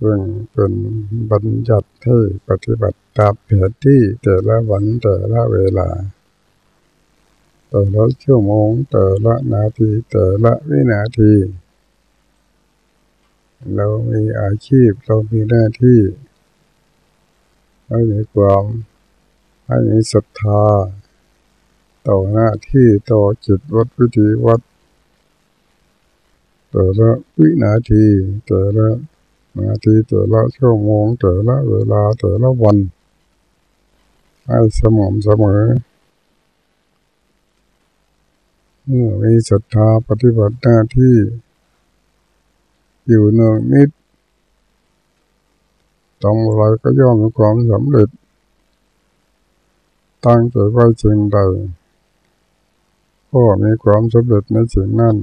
ซึ่งเป็นบัญญัติที่ปฏิบัติตามแผนที่แต่ละวันแต่ละเวลา แต่ละชั่วโมงแต่ละนาทีแต่ละวินาที เรามีอาชีพเรามีหน้าที่ให้มีความให้มีศรัทธาต่อหน้าที่ต่อจิตวัดวิธีวัดแต่ละวินาทีแต่ละ นาทีแต่ละชั่วโมงแต่ละเวลาแต่ละวัน ให้สม่ำเสมอเมื่อมีศรัทธาปฏิบัติหน้าที่ อยู่เนืองนิดต้องอะไรก็ย่อมมีความสำเร็จ ตั้งใจไว้จึงใดก็มีความสำเร็จในสิ่งนั้น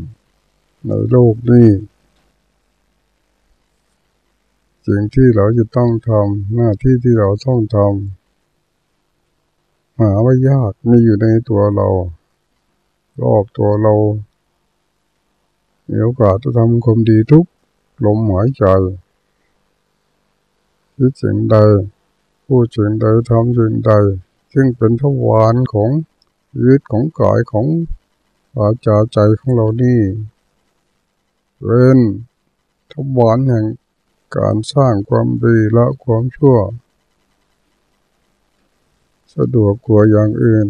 ในโลกนี้ สิ่งที่เราจะต้องทำหน้าที่ที่เราต้องทำหาว่ายากมีอยู่ในตัวเรา รอบตัวเรามีโอกาสจะทำความดีทุกลมหายใจคิดสิ่งใดพูดสิ่งใดทำสิ่งใด ซึ่งเป็นทวารของชีวิตของกายของอาจาใจของเรานี่เป็นทวารแห่ง การสร้างความดีละความชั่ว สะดวกกว่าอย่างอื่น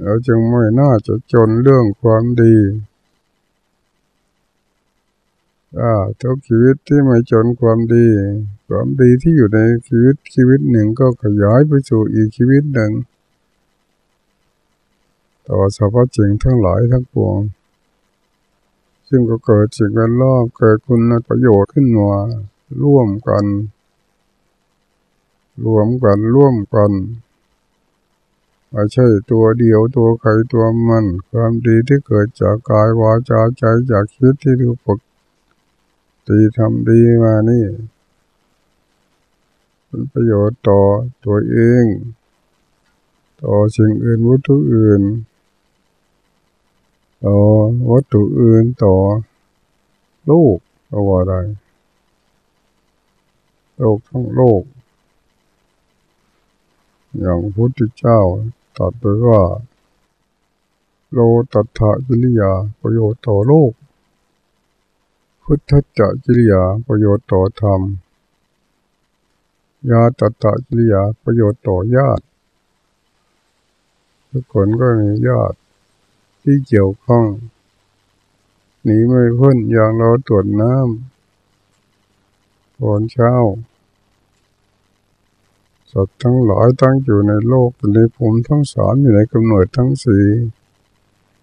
เราจึงไม่น่าจะจนเรื่องความดีอาทุกชีวิตที่ไม่จนความดี ความดีที่อยู่ในชีวิตชีวิตหนึ่งก็ขยายไปสู่อีกชีวิตหนึ่งต่อสภาพจริงทั้งหลายทั้งปวง ซึ่งก็เกิดสิ่งแวดล้อมเกิดคุณประโยชน์ขึ้นมาร่วมกัน รวมกันร่วมกันไม่ใช่ตัวเดียวตัวใครตัวมัน ความดีที่เกิดจากกายวาจาใจจากชีวิตที่ถูกปกตีทำดีมานี่เป็นประโยชน์ต่อตัวเอง ต่อสิ่งอื่นวัตถุอื่น ต่อวัตถุอื่นต่อลูกก็ว่าได้โลกทั้งโลก อย่างพุทธเจ้าตัดไปว่า โลตัถะกิริยาประโยชน์ต่อโลก พุทธจักกิริยาประโยชน์ต่อธรรมยาตัถะกิริยาประโยชน์ต่อญาติทุกคนก็มีญาติ ที่เกี่ยวข้องหนีไม่พ้นอย่างเราตรวจน้ำตอนเช้าสัตว์ทั้งหลายตั้งอยู่ในโลกในภูมิทั้งสามอยู่ในกำหนดทั้งสี่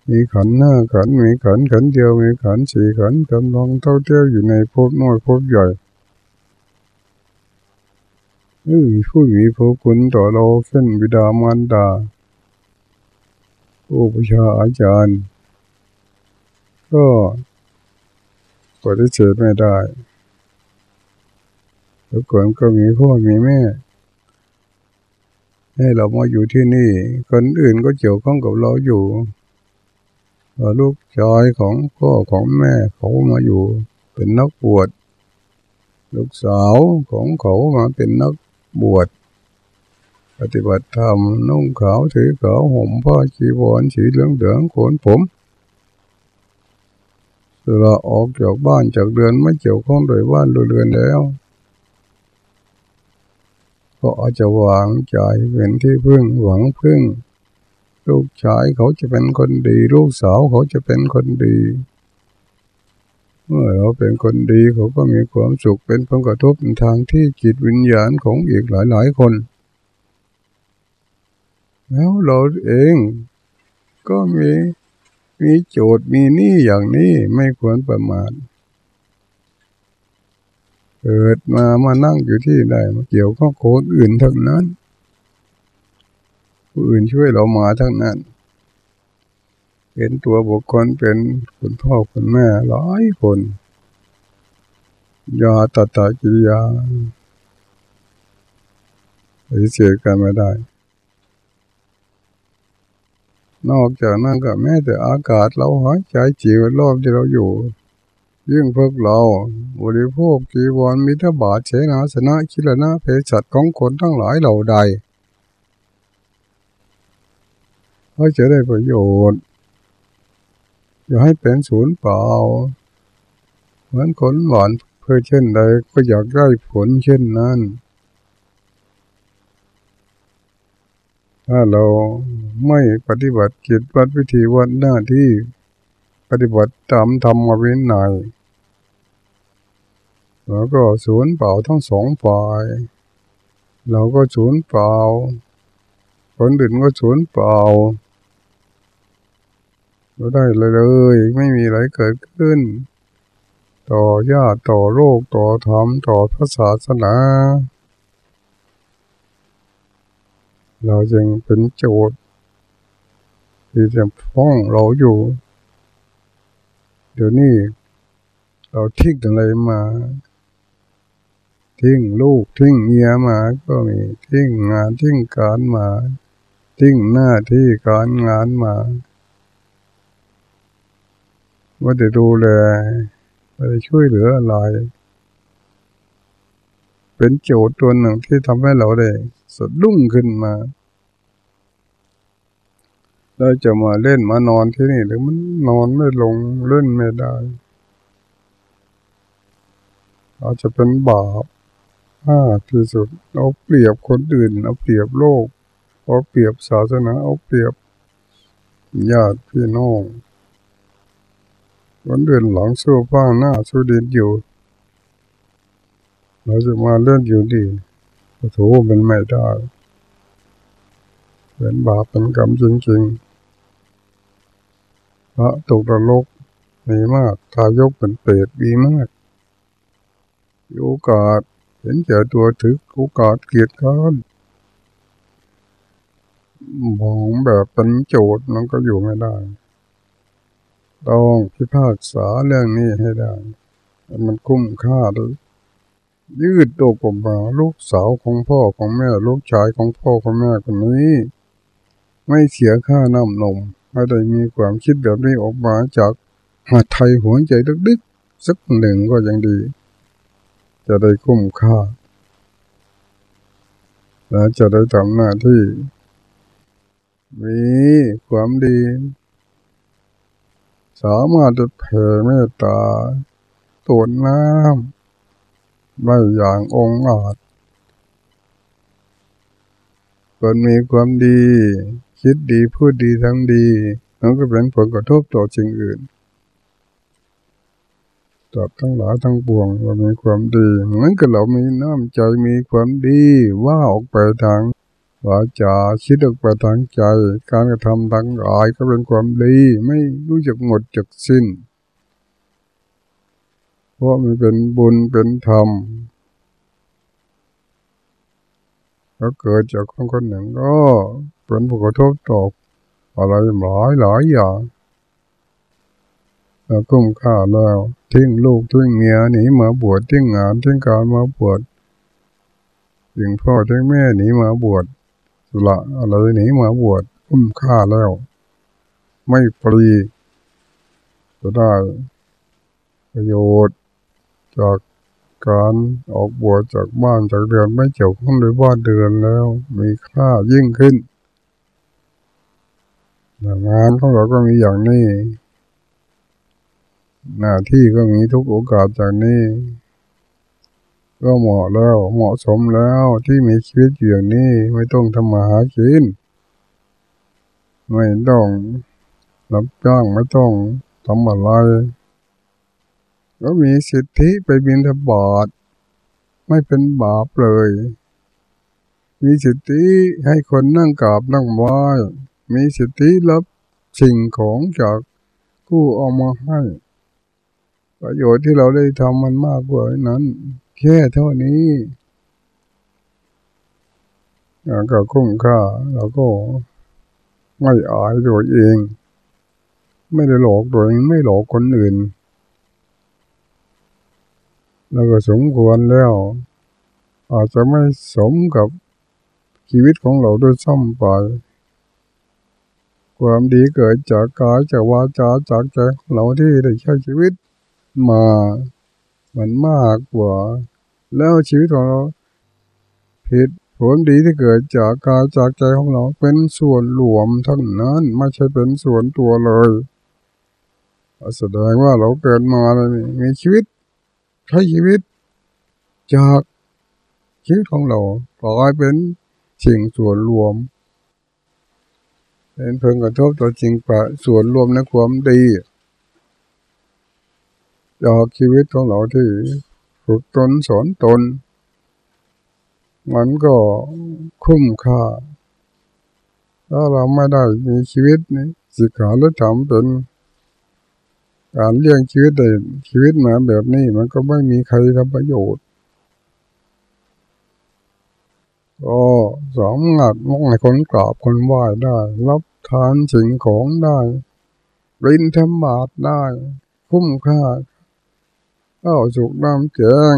มีขันหน้าขันมีขันขันเดียวมีขันสี่ขันกำลังเท่าเทียวอยู่ในภพน้อยภพใหญ่นี่ผู้มีผู้คุณต่อเราเช่นบิดามารดา ผู้บูชาอาจารย์ ก็ปฏิเสธไม่ได้ทุกคนก็มีพ่อมีแม่ ให้เรามาอยู่ที่นี่ คนอื่นก็เกี่ยวข้องกับเราอยู่ลูกชายของพ่อของแม่เขามาอยู่ เป็นนักบวช ลูกสาวของเขามาเป็นนักบวช ปฏิบัติธรรมนุ่งขาวถือขาวห่มผ้าจีวรสีเหลืองเหลืองขนผมเราออกจากบ้านจากเรือนไม่เกี่ยวข้องโดยบ้านโดยเรือนแล้ว ก็อาจจะวางใจเป็นที่พึ่งหวังพึ่ง ลูกชายเขาจะเป็นคนดี ลูกสาวเขาจะเป็นคนดี เมื่อเราเป็นคนดีเขาก็มีความสุขเป็นผลกระทบทางที่จิตวิญญาณของอีกหลายๆคน แล้วเราเองก็มีมีโจทย์มีนี่อย่างนี้ไม่ควรประมาทเกิดมามานั่งอยู่ที่ใดมาเกี่ยวข้องคนอื่นทั้งนั้นผู้อื่นช่วยเรามาทั้งนั้น เป็นตัวบุคคลเป็นคุณพ่อคุณแม่หลายคนยาตตากิริยาปฏิเสธกันไม่ได้ นอกจากนั้นก็แม้แต่อากาศเราหายใจจีวรอบที่เราอยู่ ยิ่งพวกเราบริโภคกีวรมิถบาทเสนาสนะคิลนะเพศัตของคนทั้งหลายเหล่าใดเขาจะได้ประโยชน์อย่าให้เป็นศูนย์เปล่า เหมือนคนหวานเพื่อเช่นใดก็อยากได้ผลเช่นนั้น ถ้าเรา ไม่ปฏิบัติจิตวัดวิธีวัดหน้าที่ปฏิบัติตามธรรมวินัยแล้วก็ศูนย์เปล่าทั้งสองฝ่ายเราก็ศูนย์เปล่าคนอื่นก็ศูนย์เปล่าไม่ได้เลยเลย ไม่มีอะไรเกิดขึ้น ต่อญาติต่อโลกต่อธรรมต่อพระศาสนา เราจึงเป็นโจทย์ ที่จะฟ้องเราอยู่ เดี๋ยวนี้เราทิ้งอะไรมา ทิ้งลูกทิ้งเมียมา ก็มีทิ้งงานทิ้งการมา ทิ้งหน้าที่การงานมาว่าจะดูแลว่าจะช่วยเหลืออะไร เป็นโจทย์ตัวหนึ่งที่ทำให้เราได้สดุ้งขึ้นมา เราจะมาเล่นมานอนที่นี่หรือมันนอนไม่ลงเล่นไม่ได้ อาจจะเป็นบาปห้าที่สุดเอาเปรียบคนอื่นเอาเปรียบโลกเอาเปรียบศาสนาเอาเปรียบญาติพี่น้องวันเดือนหลังสู้ฟ้าหน้าสู้ดินอยู่เราจะมาเล่นอยู่ดีโอ้โหมันไม่ได้เป็นบาปเป็นกรรมจริงๆ ระตกนรกมีมากทายกเป็นเปรตมีมากโอกาสเห็นแก่ตัวถือโอกาสเกียรติกันมองแบบเป็นโจทย์มันก็อยู่ไม่ได้ ต้องพิพากษาเรื่องนี้ให้ได้ มันคุ้มค่าด้วยยืดตัวกมาลูกสาวของพ่อของแม่ ลูกชายของพ่อของแม่คนนี้ ไม่เสียค่าน้ำนม ไม่ได้มีความคิดแบบนี้ออกมาจากหัดไทยหัวใจดึกๆสักหนึ่งก็ยังดี จะได้คุ้มค่า และจะได้ทำหน้าที่ มีความดี สามารถจะแผ่เมตตาตัวน้ำไม่อย่างองอาจคนมีความดี คิดดีพูดดีทำดีมันก็เป็นผลกระทบต่อสิ่งอื่นจับทั้งหลายทั้งปวงเรามีความดี เหมือนกับเรามีน้ำใจมีความดี ว่าออกไปทางวาจาคิดออกไปทางใจ การกระทำทางกายก็เป็นความดี ไม่รู้จักหมดจักสิ้น เพราะมันเป็นบุญเป็นธรรมแล้วเกิดจากคนคนหนึ่งก็ เป็นผลกระทบต่ออะไรหลายหลายอย่างแล้วกุ้มค่าแล้วทิ้งลูกทิ้งเมียหนีมาบวชทิ้งงานทิ้งการมาบวชทิ้งพ่อทิ้งแม่หนีมาบวชสละอะไรหนีมาบวชกุ้มค่าแล้ว ไม่ปรีจะได้ประโยชน์จากการออกบวชจากบ้านจากเดือนไม่เกี่ยวข้องด้วยบ้านเดือนแล้ว มีค่ายิ่งขึ้น งานของเราก็มีอย่างนี้ หน้าที่ก็มีทุกโอกาสจากนี้ ก็เหมาะแล้วเหมาะสมแล้วที่มีชีวิตอย่างนี้ไม่ต้องทำมาหากินไม่ต้องรับจ้างไม่ต้องทำอะไร ก็มีสิทธิไปบินทบาทไม่เป็นบาปเลย มีสิทธิให้คนนั่งกราบนั่งไหว้ มีสิทธิรับสิ่งของจากผู้เอามาให้ ประโยชน์ที่เราได้ทำมันมากกว่านั้น แค่เท่านี้ก็คุ้มค่าเราก็ไม่อายตัวเอง ไม่ได้หลอกตัวเองไม่หลอกคนอื่นเราก็สมควรแล้ว อาจจะไม่สมกับชีวิตของเราด้วยซ้ำไป ความดีเกิดจากกายจากวาจาจากใจเราที่ได้ใช้ชีวิตมามันมากกว่า แล้วชีวิตของเราผิดผลดีที่เกิดจากกายจากใจของเราเป็นส่วนรวมทั้งนั้นไม่ใช่เป็นส่วนตัวเลยแสดงว่าเราเกิดมาเลยมีชีวิตใช้ชีวิต จากชีวิตของเรากลายเป็นสิ่งส่วนรวม เป็นเพิ่งกระทบต่อจริงปะส่วนรวมในความดีจากชีวิตของเราที่ฝึกตนสอนตน มันก็คุ้มค่า ถ้าเราไม่ได้มีชีวิตนี้สิกขาและธรรมเป็นการเลี้ยงชีวิตได้ชีวิตมาแบบนี้มันก็ไม่มีใครทำประโยชน์ก็ สามารถมองให้คนกราบคนไหว้ได้ รับทานสิ่งของได้รินธรรบาตได้คุ้มค่าข้าวสุกน้ำแกง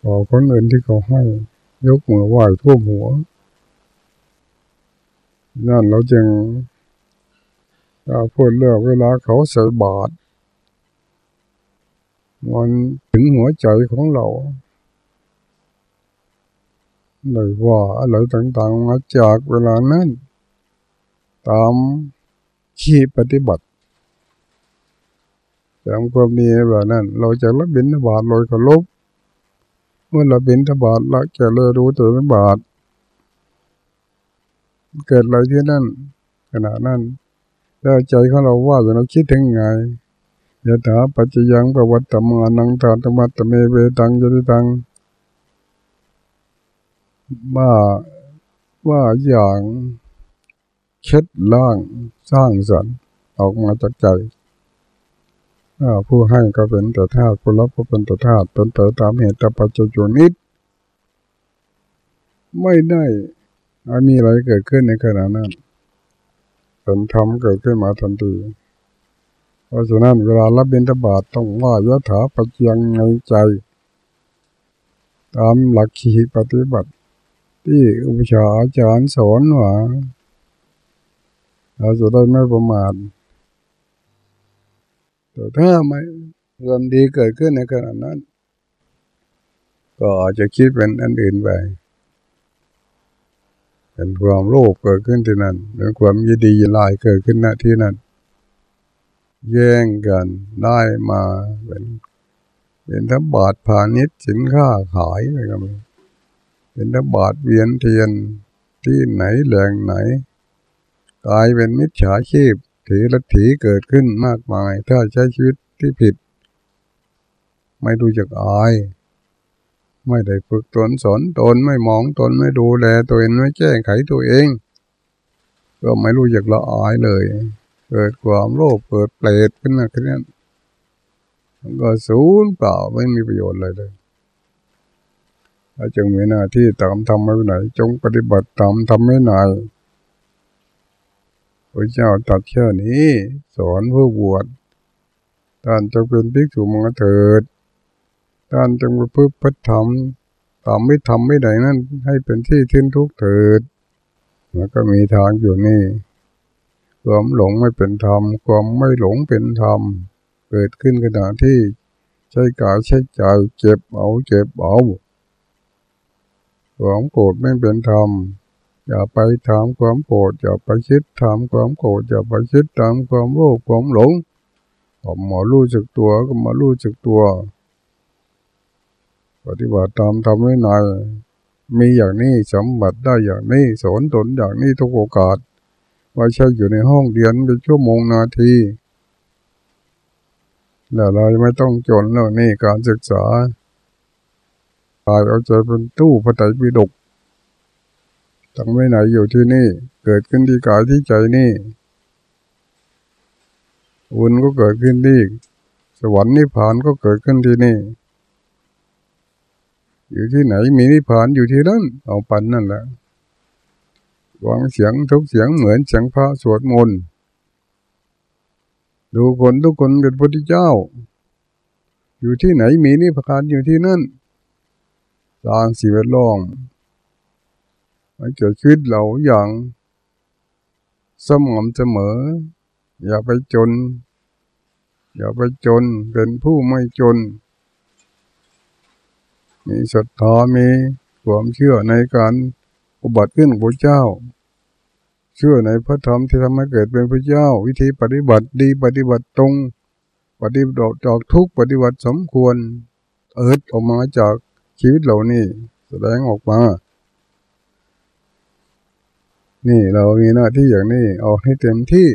ขอคนอื่นที่เขาให้ ยกมือไหว้ทั่วหัว นั่นเราจึงถ้าพูดเรื่องเวลาเขาใส่บาตรมันถึงหัวใจของเรา เลยว่าอะไรต่างๆมาจากเวลานั้น ตามขีปฏิบัติตามความดีแบบนั้น เราจะรับบิณฑบาตลอยก็ลบเมื่อเราบิณฑบาตเราจะเลยรู้ตัวบิณฑบาตเกิดอะไรที่นั่นขณะนั้นแล้วใจของเราว่าเราคิดถึงไงยะถาปัจจยังประวัติมานังตาตมัตเมเวตังยติตัง ว่าว่าอย่างเช็ดล่างสร้างสรรค์ออกมาจากใจผู้ให้ก็เป็นแต่ธาตุผู้รับก็เป็นแต่ธาตุเป็นแต่ตามเหตุปัจจุบันนิดไม่ได้มีอะไรเกิดขึ้นในขณะนั้นเป็นธรรมเกิดขึ้นมาทันทีเพราะฉะนั้นเวลารับบิณฑบาตต้องว่ายะถาปัจยังในใจ ตามหลักขีปฏิบัติ ที่อุปชาอาจารย์สอนว่าเราจะได้ไม่ประมาทแต่ถ้าไม่เริ่มดีเกิดขึ้นในขณะนั้น ก็อาจจะคิดเป็นอันอื่นไปเป็นความโลภเกิดขึ้นที่นั่นเป็นความยินดียินลายเกิดขึ้นณที่นั่นแย่งกันได้มาเป็นเป็นทั้งบาทพาณิชย์สินค้าขายอะไรก็มี เป็นทั้งบาทเวียนเทียนที่ไหนแหล่งไหนกลายเป็นมิจฉาชีพถือลัทธิเกิดขึ้นมากมาย ถ้าใช้ชีวิตที่ผิด ไม่ดูจักอาย ไม่ได้ฝึกตนสอนตนไม่มองตนไม่ดูแลตัวเองไม่แก้ไขตัวเอง ก็ไม่รู้จักละอายเลย เกิดความโลภเกิดเปรตขึ้นมาขึ้นนั้นก็สูญเปล่าไม่มีประโยชน์เลยเลย จึงมีหน้าที่ตามทำไม่ไหน จงปฏิบัติตามทำไม่ไหนพระเจ้าตัดเชื่อนี้ สอนผู้บวชท่านจะเป็นภิกษุมาเถิดท่านจงประพฤติพฤติธรรมตามไม่ทำไม่ได้นั่นให้เป็นที่ทิ้นทุกข์เถิด แล้วก็มีทางอยู่นี่ความหลงไม่เป็นธรรม ความไม่หลงเป็นธรรม เกิดขึ้นขณะที่ใช้กายใช้ใจเจ็บเอาเจ็บเอา ความโกรธไม่เป็นธรรม อย่าไปถามความโกรธอย่าไปคิดถามความโกรธอย่าไปคิดตามความโลภความหลงผมมารู้จักตัวก็มารู้จักตัว ปฏิบัติตามทำให้นายมีอย่างนี้สมบัติได้อย่างนี้สอนตนอย่างนี้ทุกโอกาสไม่ใช่อยู่ในห้องเรียนเป็นชั่วโมงนาทีแล้วเราไม่ต้องจนแล้วนี่การศึกษา กายเอาใจเป็นตู้พระไตรปิฎกตั้งไม่ไหนอยู่ที่นี่ เกิดขึ้นที่กายที่ใจนี่บุญก็เกิดขึ้นที่สวรรค์นิพพานก็เกิดขึ้นที่นี่ อยู่ที่ไหนมีนิพพานอยู่ที่นั่นเอาปันนั่นแหละวางเสียงทุกเสียงเหมือนเสียงพระสวดมนต์ดูคนทุกคนเป็นพระพุทธเจ้า อยู่ที่ไหนมีนิพพานอยู่ที่นั่น สร้างสีเวล้อมให้เกิดชีวิตเราอย่างสม่ำเสมอ อย่าไปจน อย่าไปจนเป็นผู้ไม่จน มีศรัทธามีความเชื่อในการอุบัติขึ้นของพระเจ้า เชื่อในพระธรรมที่ทำให้เกิดเป็นพระเจ้า วิธีปฏิบัติดีปฏิบัติตรง ปฏิบัติจากทุกปฏิบัติสมควร เอิดออกมาจาก ชีวิตเหล่านี้แสดงออกมา นี่เรามีหน้าที่อย่างนี้เอาให้เต็มที่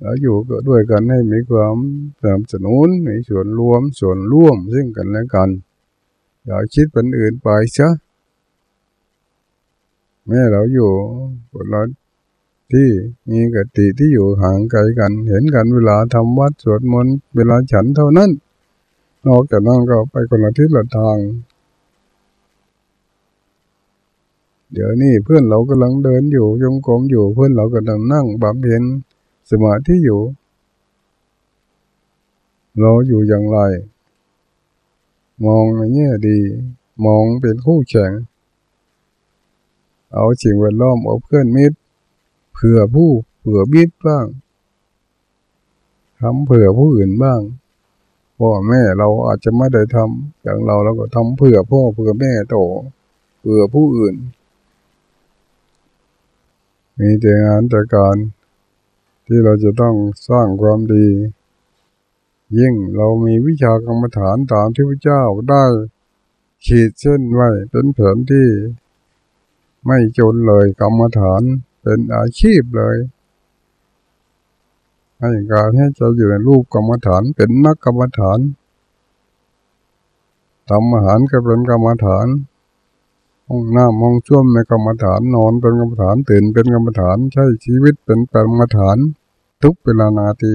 แล้วอยู่ก็ด้วยกันให้มีความสนับสนุนมีส่วนรวมส่วนร่วมซึ่งกันและกัน อย่าคิดเป็นอื่นไปซะแม่เราอยู่คนละที่มีกติที่อยู่ห่างไกลกัน เห็นกันเวลาทำวัดสวดมนต์เวลาฉันเท่านั้น นอกจากนั้นก็ไปคนละทิศละทาง เดี๋ยวนี้เพื่อนเรากำลังเดินอยู่ยงกรมอยู่เพื่อนเรากำลังนั่งบำเพ็ญสมาธิอยู่ เราอยู่อย่างไร มองในแง่ดี มองเป็นคู่แข่ง เอาสิ่งแวดล้อมเอาเพื่อนมิตรเผื่อผู้เผื่อมิตรบ้างทำเผื่อผู้อื่นบ้าง พ่อแม่เราอาจจะไม่ได้ทำอย่างเราเราก็ทำเผื่อพ่อเผื่อแม่โตเผื่อผู้อื่น มีแต่งานแต่การที่เราจะต้องสร้างความดี ยิ่งเรามีวิชากรรมฐานตามที่พระเจ้าได้ขีดเส้นไว้เป็นแผนที่ ไม่จนเลยกรรมฐานเป็นอาชีพเลย ให้การให้จะอยู่ในรูปกรรมฐานเป็นนักกรรมฐานทำอาหารก็เป็นกรรมฐานห้องน้ำห้องช่วมในกรรมฐานนอนเป็นกรรมฐานตื่นเป็นกรรมฐานใช้ชีวิตเป็นกรรมฐาน ทุกเวลานาที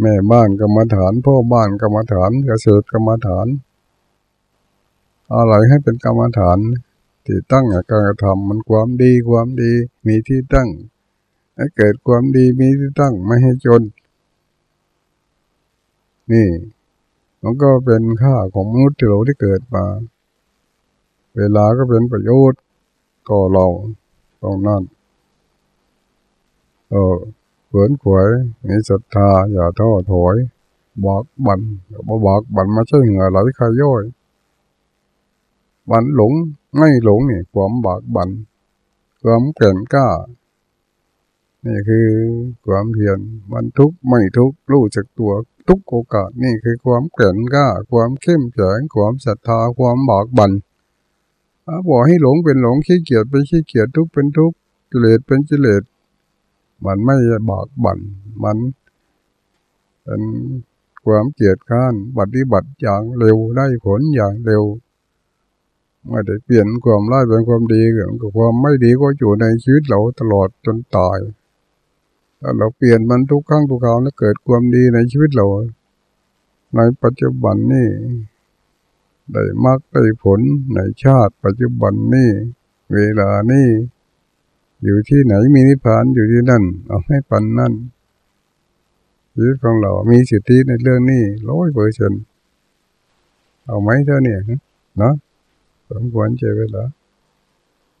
แม่บ้านกรรมฐานพ่อบ้านกรรมฐานเกษตรกรรมฐาน อะไรให้เป็นกรรมฐาน ที่ตั้งการกระทำมันความดีความดีมีที่ตั้ง ให้เกิดความดีมีที่ตั้งไม่ให้จน นี่ มันก็เป็นค่าของมนุษย์ที่เราที่เกิดมา เวลาก็เป็นประโยชน์ต่อเราตรงนั้นเออเขืนขวยมีศรัทธาอย่าท้อถอยบอกบันบอกบันมาใช่เหงื่อไหลใครย่อย บันหลงไม่หลงนี่ความบากบันความเก่งกล้า นี่คือความเพียรมันทุกไม่ทุกรู้จักตัวทุกโอกาสนี่คือความเก่งกล้าความเข้มแข็งความศรัทธาความบากบันบอกให้หลงเป็นหลงขี้เกียจเป็นขี้เกียจทุกเป็นทุกกิเลสเป็นกิเลสมันไม่บากบันมันเป็นความเกียจข้านปฏิบัติอย่างเร็วได้ผลอย่างเร็วไม่ได้เปลี่ยนความร้ายเป็นความดีกับความไม่ดีก็อยู่ในชีวิตเราตลอดจนตาย เราเปลี่ยนมันทุกครั้งทุกคราวแล้วเกิดความดีในชีวิตเรา ในปัจจุบันนี้ได้มากได้ผลในชาติปัจจุบันนี้เวลานี้อยู่ที่ไหนมีนิพพานอยู่ที่นั่น เอาให้ปันนั่นชีวิตของเรา มีสิทธิในเรื่องนี้ร้อยเปอร์เซ็นเอาไหมเท่านี้เนาะสมควรเจเวลา